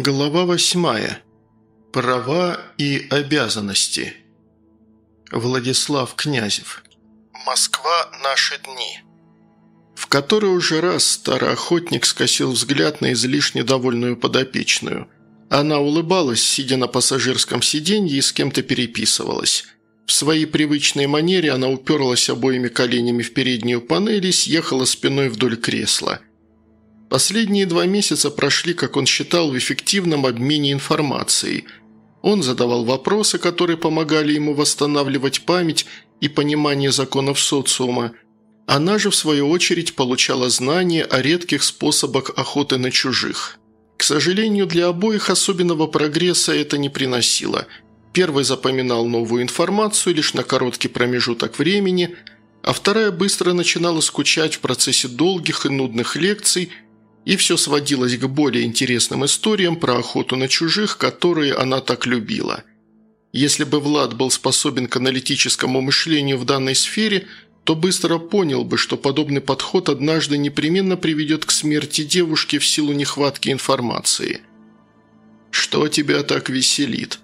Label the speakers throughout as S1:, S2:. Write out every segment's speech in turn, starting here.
S1: Глава восьмая. Права и обязанности. Владислав Князев. Москва. Наши дни. В который уже раз старый скосил взгляд на излишне довольную подопечную. Она улыбалась, сидя на пассажирском сиденье и с кем-то переписывалась. В своей привычной манере она уперлась обоими коленями в переднюю панель и съехала спиной вдоль кресла – Последние два месяца прошли, как он считал, в эффективном обмене информацией. Он задавал вопросы, которые помогали ему восстанавливать память и понимание законов социума. Она же, в свою очередь, получала знания о редких способах охоты на чужих. К сожалению, для обоих особенного прогресса это не приносило. Первый запоминал новую информацию лишь на короткий промежуток времени, а вторая быстро начинала скучать в процессе долгих и нудных лекций – и все сводилось к более интересным историям про охоту на чужих, которые она так любила. Если бы Влад был способен к аналитическому мышлению в данной сфере, то быстро понял бы, что подобный подход однажды непременно приведет к смерти девушки в силу нехватки информации. «Что тебя так веселит?»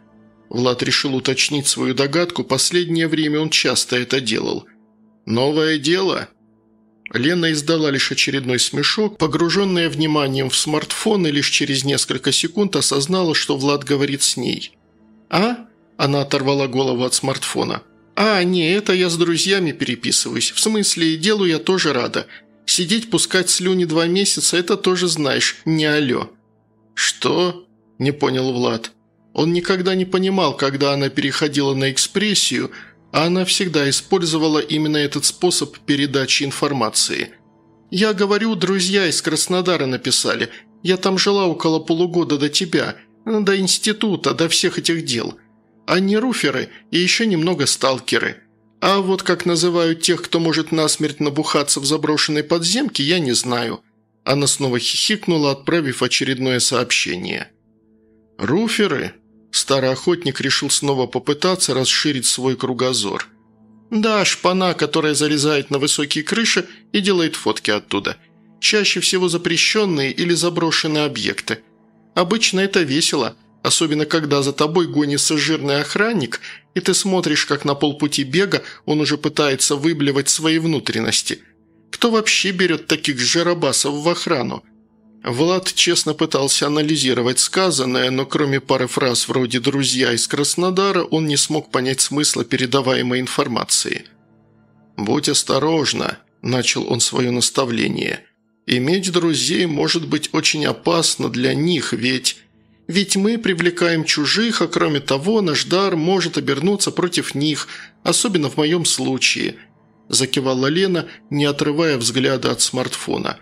S1: Влад решил уточнить свою догадку, последнее время он часто это делал. «Новое дело?» Лена издала лишь очередной смешок, погруженная вниманием в смартфон и лишь через несколько секунд осознала, что Влад говорит с ней. «А?» – она оторвала голову от смартфона. «А, не, это я с друзьями переписываюсь. В смысле, делу я тоже рада. Сидеть, пускать слюни два месяца – это тоже знаешь, не алё». «Что?» – не понял Влад. Он никогда не понимал, когда она переходила на экспрессию – а она всегда использовала именно этот способ передачи информации. «Я говорю, друзья из Краснодара написали. Я там жила около полугода до тебя, до института, до всех этих дел. Они руферы и еще немного сталкеры. А вот как называют тех, кто может насмерть набухаться в заброшенной подземке, я не знаю». Она снова хихикнула, отправив очередное сообщение. «Руферы?» Старый охотник решил снова попытаться расширить свой кругозор. «Да, шпана, которая залезает на высокие крыши и делает фотки оттуда. Чаще всего запрещенные или заброшенные объекты. Обычно это весело, особенно когда за тобой гонится жирный охранник, и ты смотришь, как на полпути бега он уже пытается выблевать свои внутренности. Кто вообще берет таких жиробасов в охрану?» Влад честно пытался анализировать сказанное, но кроме пары фраз вроде «друзья из Краснодара» он не смог понять смысла передаваемой информации. «Будь осторожна», – начал он свое наставление. «Иметь друзей может быть очень опасно для них, ведь...» Ведь мы привлекаем чужих, а кроме того, наш дар может обернуться против них, особенно в моем случае», – закивала Лена, не отрывая взгляда от смартфона.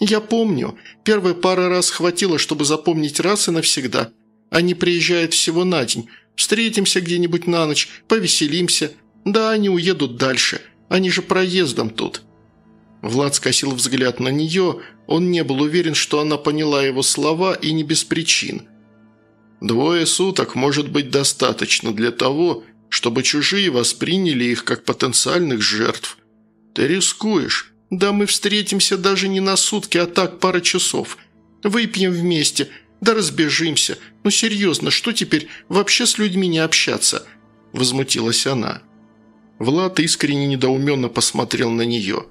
S1: «Я помню. Первые пары раз хватило, чтобы запомнить раз и навсегда. Они приезжают всего на день. Встретимся где-нибудь на ночь, повеселимся. Да, они уедут дальше. Они же проездом тут». Влад скосил взгляд на нее. Он не был уверен, что она поняла его слова и не без причин. «Двое суток может быть достаточно для того, чтобы чужие восприняли их как потенциальных жертв. Ты рискуешь. «Да мы встретимся даже не на сутки, а так пара часов. Выпьем вместе, да разбежимся. Ну серьезно, что теперь, вообще с людьми не общаться?» Возмутилась она. Влад искренне недоуменно посмотрел на нее.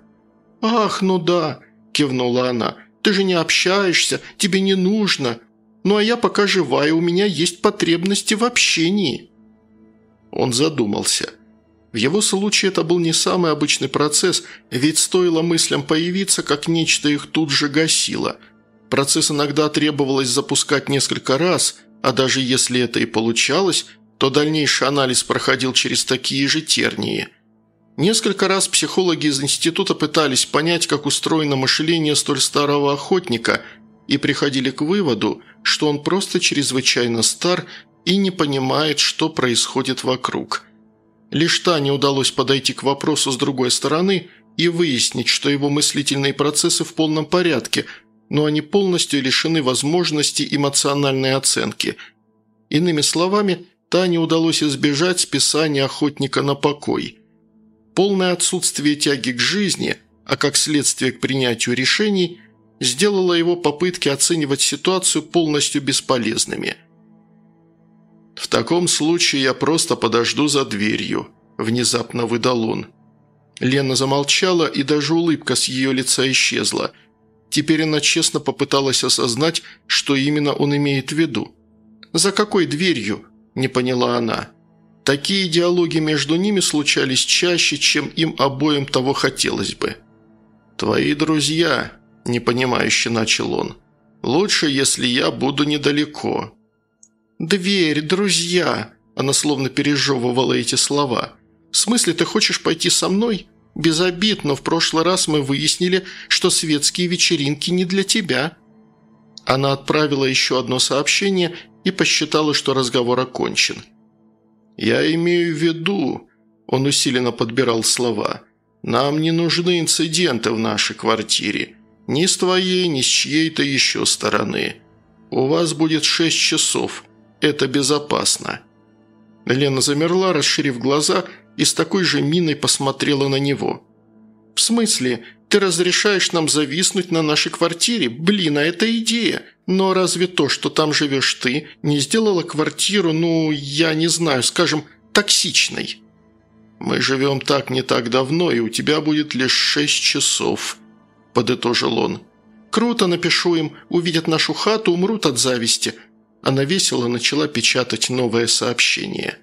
S1: «Ах, ну да», – кивнула она. «Ты же не общаешься, тебе не нужно. Ну а я пока живая, у меня есть потребности в общении». Он задумался – в его случае это был не самый обычный процесс, ведь стоило мыслям появиться, как нечто их тут же гасило. Процесс иногда требовалось запускать несколько раз, а даже если это и получалось, то дальнейший анализ проходил через такие же тернии. Несколько раз психологи из института пытались понять, как устроено мышление столь старого охотника, и приходили к выводу, что он просто чрезвычайно стар и не понимает, что происходит вокруг – Лишь Тане удалось подойти к вопросу с другой стороны и выяснить, что его мыслительные процессы в полном порядке, но они полностью лишены возможности эмоциональной оценки. Иными словами, Тане удалось избежать списания охотника на покой. Полное отсутствие тяги к жизни, а как следствие к принятию решений, сделала его попытки оценивать ситуацию полностью бесполезными. «В таком случае я просто подожду за дверью», – внезапно выдал он. Лена замолчала, и даже улыбка с ее лица исчезла. Теперь она честно попыталась осознать, что именно он имеет в виду. «За какой дверью?» – не поняла она. Такие диалоги между ними случались чаще, чем им обоим того хотелось бы. «Твои друзья», – непонимающе начал он. «Лучше, если я буду недалеко». «Дверь, друзья», – она словно пережевывала эти слова. «В смысле, ты хочешь пойти со мной?» «Без обид, но в прошлый раз мы выяснили, что светские вечеринки не для тебя». Она отправила еще одно сообщение и посчитала, что разговор окончен. «Я имею в виду...» – он усиленно подбирал слова. «Нам не нужны инциденты в нашей квартире. Ни с твоей, ни с чьей-то еще стороны. У вас будет шесть часов. Это безопасно». Лена замерла, расширив глаза, и с такой же миной посмотрела на него. «В смысле? Ты разрешаешь нам зависнуть на нашей квартире? Блин, а это идея! Но разве то, что там живешь ты, не сделало квартиру, ну, я не знаю, скажем, токсичной?» «Мы живем так не так давно, и у тебя будет лишь шесть часов», – подытожил он. «Круто, напишу им. Увидят нашу хату, умрут от зависти». Она весело начала печатать новое сообщение.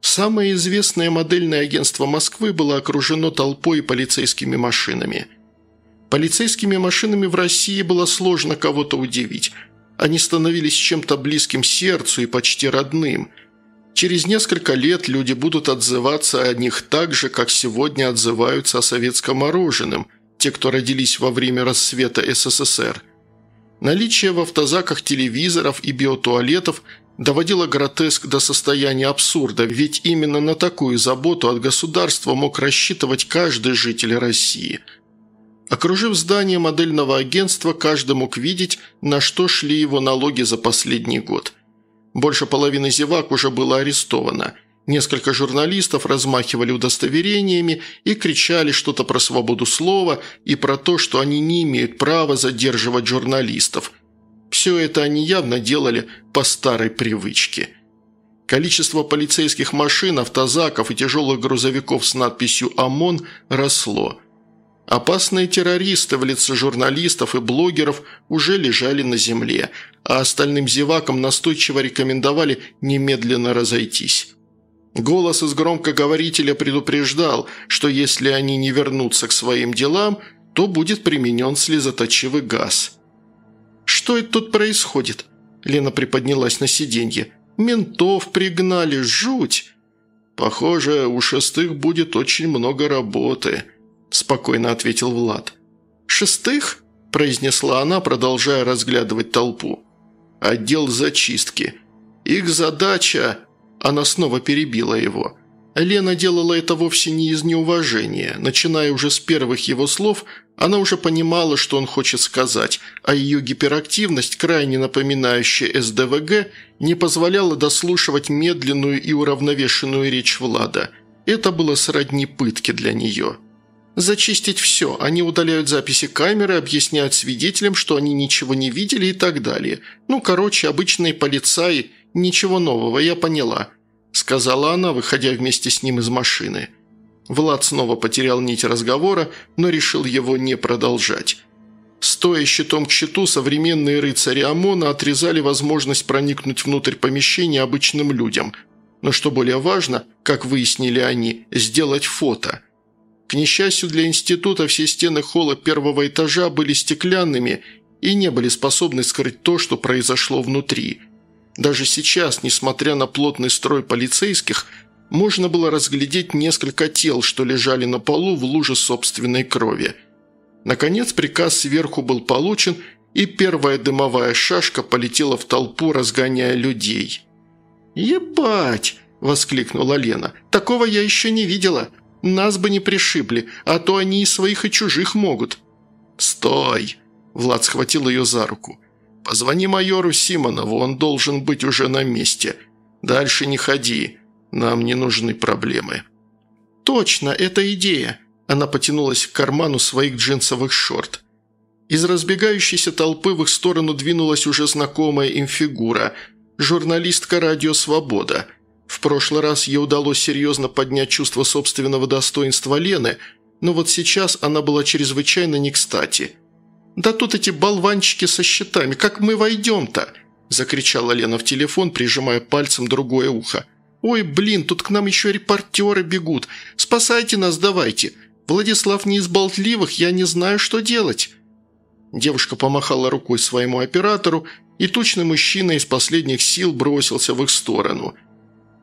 S1: Самое известное модельное агентство Москвы было окружено толпой и полицейскими машинами. Полицейскими машинами в России было сложно кого-то удивить. Они становились чем-то близким сердцу и почти родным. Через несколько лет люди будут отзываться о них так же, как сегодня отзываются о советском мороженом, те, кто родились во время рассвета СССР. Наличие в автозаках телевизоров и биотуалетов – доводила гротеск до состояния абсурда, ведь именно на такую заботу от государства мог рассчитывать каждый житель России. Окружив здание модельного агентства, каждый мог видеть, на что шли его налоги за последний год. Больше половины зевак уже было арестовано. Несколько журналистов размахивали удостоверениями и кричали что-то про свободу слова и про то, что они не имеют права задерживать журналистов – все это они явно делали по старой привычке. Количество полицейских машин, автозаков и тяжелых грузовиков с надписью «ОМОН» росло. Опасные террористы в лице журналистов и блогеров уже лежали на земле, а остальным зевакам настойчиво рекомендовали немедленно разойтись. Голос из громкоговорителя предупреждал, что если они не вернутся к своим делам, то будет применен слезоточивый газ – «Что это тут происходит?» Лена приподнялась на сиденье. «Ментов пригнали, жуть!» «Похоже, у шестых будет очень много работы», – спокойно ответил Влад. «Шестых?» – произнесла она, продолжая разглядывать толпу. «Отдел зачистки. Их задача...» Она снова перебила его. Лена делала это вовсе не из неуважения. Начиная уже с первых его слов, она уже понимала, что он хочет сказать, а ее гиперактивность, крайне напоминающая СДВГ, не позволяла дослушивать медленную и уравновешенную речь Влада. Это было сродни пытки для нее. Зачистить все. Они удаляют записи камеры, объясняют свидетелям, что они ничего не видели и так далее. Ну, короче, обычные полицаи. Ничего нового, я поняла», – сказала она, выходя вместе с ним из машины – Влад снова потерял нить разговора, но решил его не продолжать. Стоя щитом к щиту, современные рыцари ОМОНа отрезали возможность проникнуть внутрь помещения обычным людям. Но что более важно, как выяснили они, сделать фото. К несчастью для института, все стены холла первого этажа были стеклянными и не были способны скрыть то, что произошло внутри. Даже сейчас, несмотря на плотный строй полицейских, можно было разглядеть несколько тел, что лежали на полу в луже собственной крови. Наконец приказ сверху был получен, и первая дымовая шашка полетела в толпу, разгоняя людей. «Ебать!» – воскликнула Лена. «Такого я еще не видела. Нас бы не пришибли, а то они и своих, и чужих могут». «Стой!» – Влад схватил ее за руку. «Позвони майору Симонову, он должен быть уже на месте. Дальше не ходи. Нам не нужны проблемы». «Точно, это идея!» Она потянулась к карману своих джинсовых шорт. Из разбегающейся толпы в их сторону двинулась уже знакомая им фигура – журналистка «Радио Свобода». В прошлый раз ей удалось серьезно поднять чувство собственного достоинства Лены, но вот сейчас она была чрезвычайно не кстати. «Да тут эти болванчики со щитами, как мы войдем-то?» – закричала Лена в телефон, прижимая пальцем другое ухо. «Ой, блин, тут к нам еще репортеры бегут. Спасайте нас давайте. Владислав не из болтливых, я не знаю, что делать». Девушка помахала рукой своему оператору, и тучный мужчина из последних сил бросился в их сторону.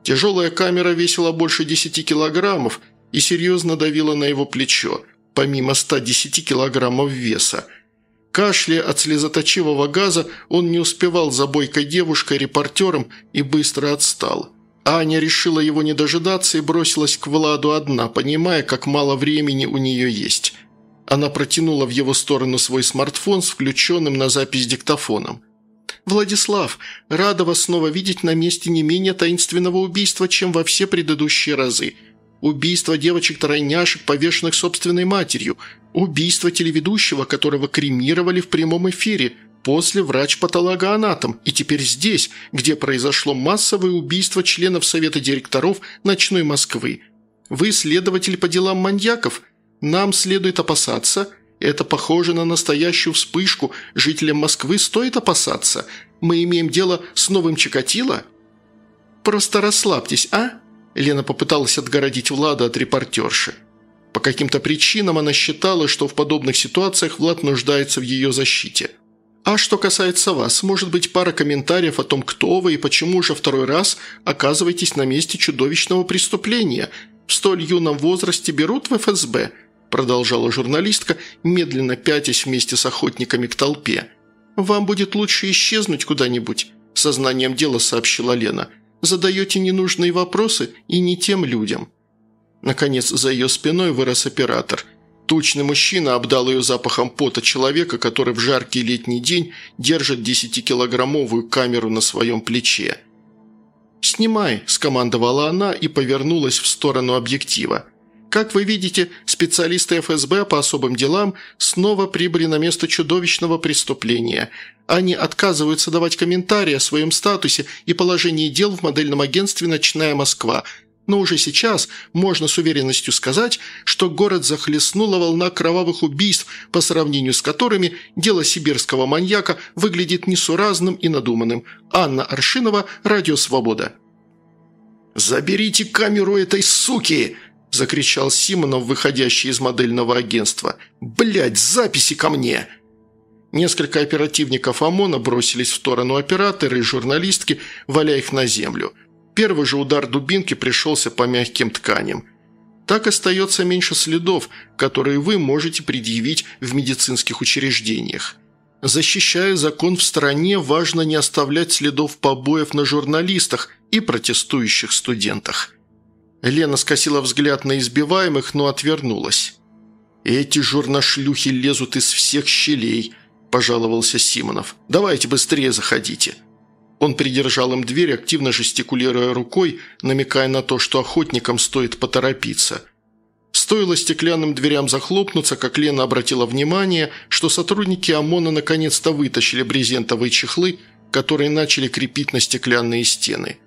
S1: Тяжелая камера весила больше 10 килограммов и серьезно давила на его плечо, помимо 110 килограммов веса. Кашляя от слезоточивого газа, он не успевал за бойкой девушкой-репортером и быстро отстал. Аня решила его не дожидаться и бросилась к Владу одна, понимая, как мало времени у нее есть – она протянула в его сторону свой смартфон с включенным на запись диктофоном. «Владислав, рада вас снова видеть на месте не менее таинственного убийства, чем во все предыдущие разы. Убийство девочек-тройняшек, повешенных собственной матерью. Убийство телеведущего, которого кремировали в прямом эфире. После врач-патологоанатом. И теперь здесь, где произошло массовое убийство членов Совета директоров ночной Москвы. Вы следователь по делам маньяков?» Нам следует опасаться. Это похоже на настоящую вспышку. Жителям Москвы стоит опасаться. Мы имеем дело с новым Чикатило?» «Просто расслабьтесь, а?» Лена попыталась отгородить Влада от репортерши. По каким-то причинам она считала, что в подобных ситуациях Влад нуждается в ее защите. «А что касается вас, может быть пара комментариев о том, кто вы и почему уже второй раз оказываетесь на месте чудовищного преступления. В столь юном возрасте берут в ФСБ – продолжала журналистка, медленно пятясь вместе с охотниками к толпе. «Вам будет лучше исчезнуть куда-нибудь», – сознанием дела сообщила Лена. «Задаете ненужные вопросы и не тем людям». Наконец, за ее спиной вырос оператор. Тучный мужчина обдал ее запахом пота человека, который в жаркий летний день держит десятикилограммовую камеру на своем плече. «Снимай», – скомандовала она и повернулась в сторону объектива. Как вы видите, специалисты ФСБ по особым делам снова прибыли на место чудовищного преступления. Они отказываются давать комментарии о своем статусе и положении дел в модельном агентстве «Ночная Москва», но уже сейчас можно с уверенностью сказать, что город захлестнула волна кровавых убийств, по сравнению с которыми дело сибирского маньяка выглядит несуразным и надуманным. Анна Аршинова, Радио Свобода. «Заберите камеру этой суки!» – закричал Симонов, выходящий из модельного агентства. «Блядь, записи ко мне!» Несколько оперативников ОМОНа бросились в сторону оператора и журналистки, валя их на землю. Первый же удар дубинки пришелся по мягким тканям. Так остается меньше следов, которые вы можете предъявить в медицинских учреждениях. Защищая закон в стране, важно не оставлять следов побоев на журналистах и протестующих студентах. Лена скосила взгляд на избиваемых, но отвернулась. «Эти журношлюхи лезут из всех щелей», – пожаловался Симонов. «Давайте быстрее заходите». Он придержал им дверь, активно жестикулируя рукой, намекая на то, что охотникам стоит поторопиться. Стоило стеклянным дверям захлопнуться, как Лена обратила внимание, что сотрудники ОМОНа наконец-то вытащили брезентовые чехлы, которые начали крепить на стеклянные стены.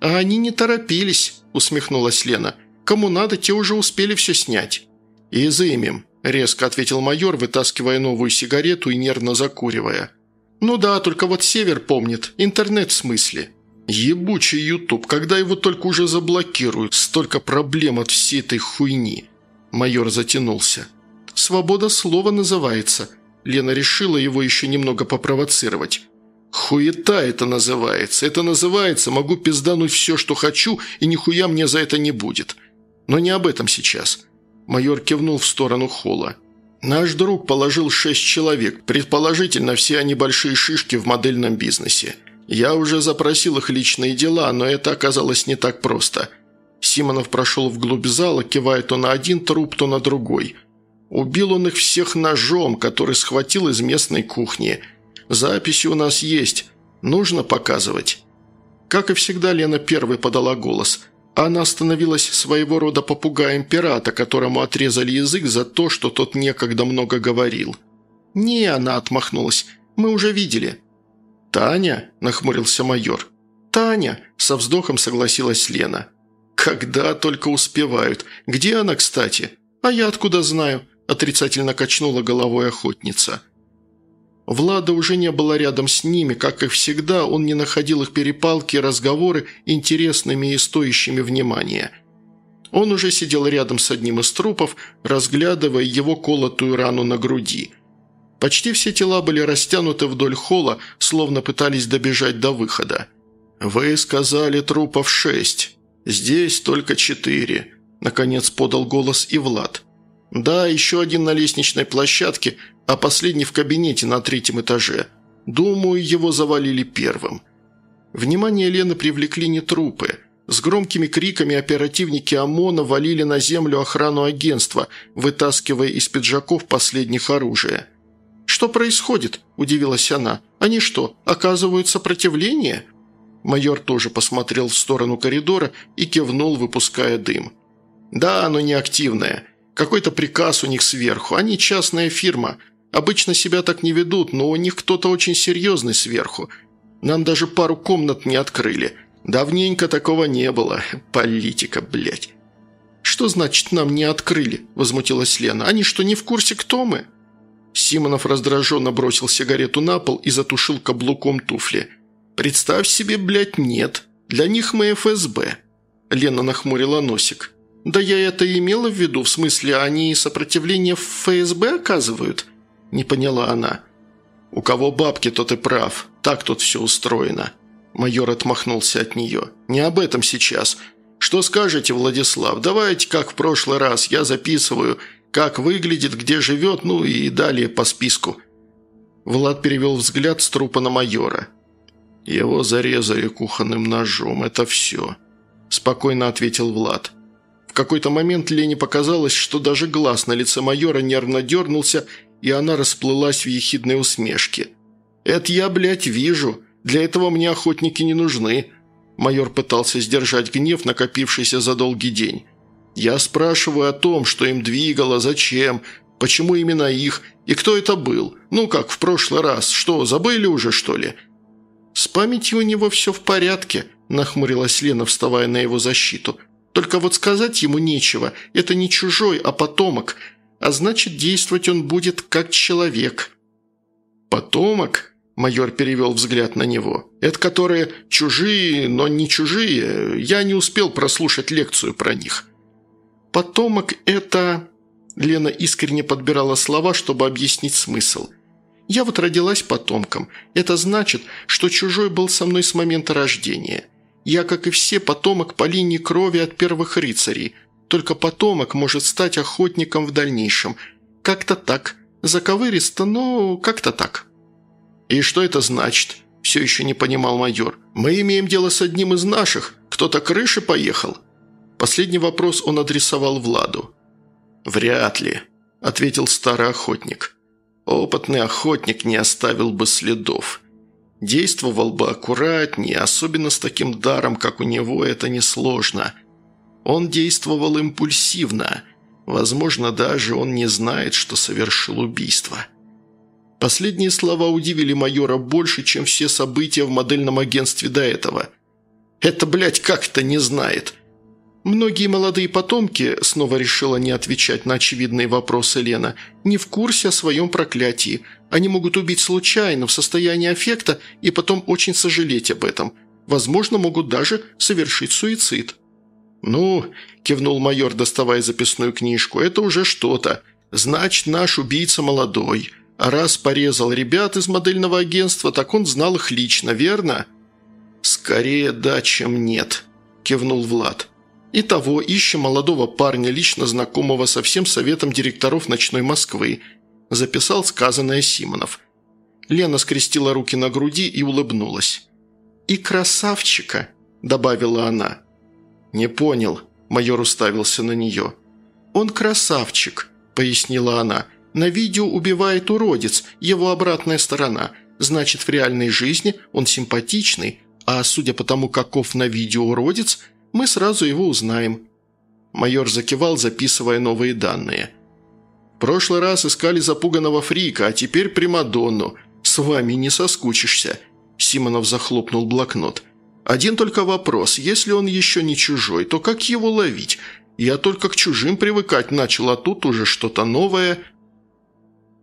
S1: А они не торопились усмехнулась Лена. «Кому надо, те уже успели все снять». «Изымем», – резко ответил майор, вытаскивая новую сигарету и нервно закуривая. «Ну да, только вот Север помнит. Интернет в смысле». «Ебучий Ютуб, когда его только уже заблокируют, столько проблем от всей этой хуйни». Майор затянулся. «Свобода слова называется». Лена решила его еще немного попровоцировать. «Хуета это называется. Это называется, могу пиздануть все, что хочу, и нихуя мне за это не будет. Но не об этом сейчас». Майор кивнул в сторону холла. «Наш друг положил шесть человек, предположительно, все они большие шишки в модельном бизнесе. Я уже запросил их личные дела, но это оказалось не так просто». Симонов прошел вглубь зала, кивая то на один труп, то на другой. Убил он их всех ножом, который схватил из местной кухни – Записи у нас есть. Нужно показывать». Как и всегда, Лена первой подала голос. Она становилась своего рода попугаем пирата, которому отрезали язык за то, что тот некогда много говорил. «Не, она отмахнулась. Мы уже видели». «Таня?» – нахмурился майор. «Таня!» – со вздохом согласилась Лена. «Когда только успевают. Где она, кстати?» «А я откуда знаю?» – отрицательно качнула головой охотница. Влада уже не было рядом с ними, как и всегда, он не находил их перепалки и разговоры интересными и стоящими внимания. Он уже сидел рядом с одним из трупов, разглядывая его колотую рану на груди. Почти все тела были растянуты вдоль холла, словно пытались добежать до выхода. «Вы сказали трупов шесть. Здесь только четыре», – наконец подал голос и Влад. «Да, еще один на лестничной площадке, а последний в кабинете на третьем этаже. Думаю, его завалили первым. Внимание Лены привлекли не трупы. С громкими криками оперативники ОМОНа валили на землю охрану агентства, вытаскивая из пиджаков последних оружия. «Что происходит?» – удивилась она. «Они что, оказывают сопротивление?» Майор тоже посмотрел в сторону коридора и кивнул, выпуская дым. «Да, оно неактивное. Какой-то приказ у них сверху. Они частная фирма. Обычно себя так не ведут, но у них кто-то очень серьезный сверху. Нам даже пару комнат не открыли. Давненько такого не было. Политика, блядь». «Что значит нам не открыли?» – возмутилась Лена. «Они что, не в курсе, кто мы?» Симонов раздраженно бросил сигарету на пол и затушил каблуком туфли. «Представь себе, блядь, нет. Для них мы ФСБ». Лена нахмурила носик. «Да я это имела в виду, в смысле, они сопротивление в ФСБ оказывают?» Не поняла она. «У кого бабки, тот и прав. Так тут все устроено». Майор отмахнулся от нее. «Не об этом сейчас. Что скажете, Владислав? Давайте, как в прошлый раз, я записываю, как выглядит, где живет, ну и далее по списку». Влад перевел взгляд с трупа на майора. «Его зарезали кухонным ножом, это все», – спокойно ответил Влад какой-то момент Лене показалось, что даже глаз на лице майора нервно дернулся, и она расплылась в ехидной усмешке. «Это я, блядь, вижу. Для этого мне охотники не нужны». Майор пытался сдержать гнев, накопившийся за долгий день. «Я спрашиваю о том, что им двигало, зачем, почему именно их и кто это был. Ну, как в прошлый раз. Что, забыли уже, что ли?» «С памятью у него все в порядке», – нахмурилась Лена, вставая на его защиту. Только вот сказать ему нечего, это не чужой, а потомок, а значит, действовать он будет как человек». «Потомок?» – майор перевел взгляд на него. «Это которые чужие, но не чужие. Я не успел прослушать лекцию про них». «Потомок – это...» Лена искренне подбирала слова, чтобы объяснить смысл. «Я вот родилась потомком. Это значит, что чужой был со мной с момента рождения. Я, как и все, потомок по линии крови от первых рыцарей. Только потомок может стать охотником в дальнейшем. Как-то так. Заковыристо, но как-то так». «И что это значит?» – все еще не понимал майор. «Мы имеем дело с одним из наших. Кто-то крыши поехал?» Последний вопрос он адресовал Владу. «Вряд ли», – ответил старый охотник. «Опытный охотник не оставил бы следов. Действовал бы аккуратнее, особенно с таким даром, как у него, это несложно. Он действовал импульсивно. Возможно, даже он не знает, что совершил убийство. Последние слова удивили майора больше, чем все события в модельном агентстве до этого. «Это, блядь, как-то не знает», Многие молодые потомки, снова решила не отвечать на очевидные вопросы Лена, не в курсе о своем проклятии. Они могут убить случайно, в состоянии аффекта, и потом очень сожалеть об этом. Возможно, могут даже совершить суицид. «Ну», – кивнул майор, доставая записную книжку, – «это уже что-то. Значит, наш убийца молодой. А раз порезал ребят из модельного агентства, так он знал их лично, верно?» «Скорее да, чем нет», – кивнул Влад. Итого ищем молодого парня, лично знакомого со всем советом директоров «Ночной Москвы», записал сказанное Симонов. Лена скрестила руки на груди и улыбнулась. «И красавчика», – добавила она. «Не понял», – майор уставился на нее. «Он красавчик», – пояснила она. «На видео убивает уродец, его обратная сторона. Значит, в реальной жизни он симпатичный, а судя по тому, каков на видео уродец – мы сразу его узнаем». Майор закивал, записывая новые данные. прошлый раз искали запуганного фрика, а теперь Примадонну. С вами не соскучишься». Симонов захлопнул блокнот. «Один только вопрос. Если он еще не чужой, то как его ловить? Я только к чужим привыкать начал, а тут уже что-то новое».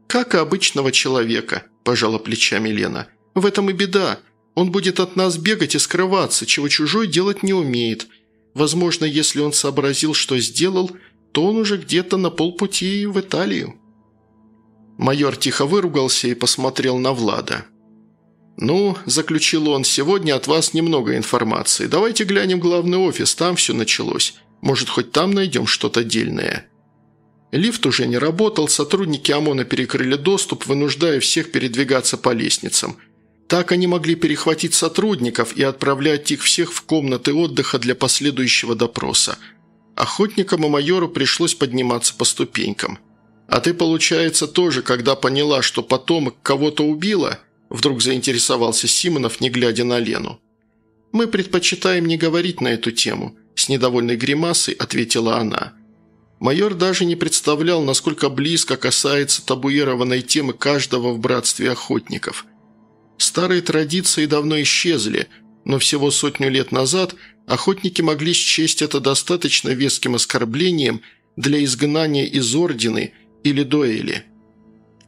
S1: «Как и обычного человека», – пожала плечами Лена. «В этом и беда. Он будет от нас бегать и скрываться, чего чужой делать не умеет. Возможно, если он сообразил, что сделал, то он уже где-то на полпути в Италию». Майор тихо выругался и посмотрел на Влада. «Ну», – заключил он, – «сегодня от вас немного информации. Давайте глянем главный офис, там все началось. Может, хоть там найдем что-то дельное». Лифт уже не работал, сотрудники ОМОНа перекрыли доступ, вынуждая всех передвигаться по лестницам. Так они могли перехватить сотрудников и отправлять их всех в комнаты отдыха для последующего допроса. Охотникам и майору пришлось подниматься по ступенькам. «А ты, получается, тоже, когда поняла, что потомок кого-то убила?» Вдруг заинтересовался Симонов, не глядя на Лену. «Мы предпочитаем не говорить на эту тему», – с недовольной гримасой ответила она. Майор даже не представлял, насколько близко касается табуированной темы каждого в братстве охотников. Старые традиции давно исчезли, но всего сотню лет назад охотники могли счесть это достаточно веским оскорблением для изгнания из ордены или дуэли.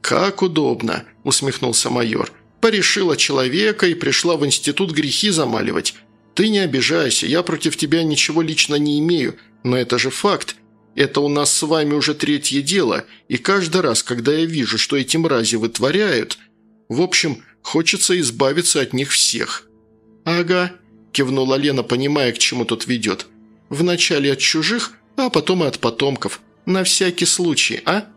S1: «Как удобно!» – усмехнулся майор. «Порешила человека и пришла в институт грехи замаливать. Ты не обижайся, я против тебя ничего лично не имею, но это же факт, это у нас с вами уже третье дело, и каждый раз, когда я вижу, что эти мрази вытворяют... В общем, хочется избавиться от них всех». «Ага», – кивнула Лена, понимая, к чему тут ведет. «Вначале от чужих, а потом и от потомков. На всякий случай, а?»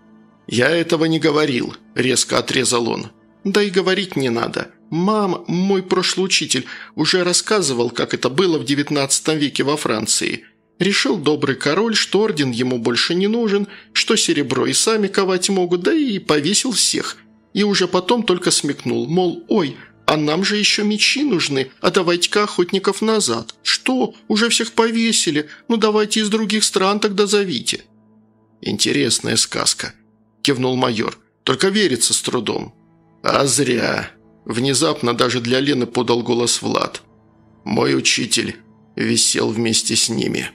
S1: «Я этого не говорил», – резко отрезал он. «Да и говорить не надо. Мам, мой прошлый учитель, уже рассказывал, как это было в девятнадцатом веке во Франции. Решил добрый король, что орден ему больше не нужен, что серебро и сами ковать могут, да и повесил всех. И уже потом только смекнул, мол, ой, а нам же еще мечи нужны, а давайте-ка охотников назад. Что, уже всех повесили? Ну давайте из других стран тогда зовите». «Интересная сказка», – кивнул майор, – «только верится с трудом». «А зря», – внезапно даже для Лены подал голос Влад. «Мой учитель висел вместе с ними».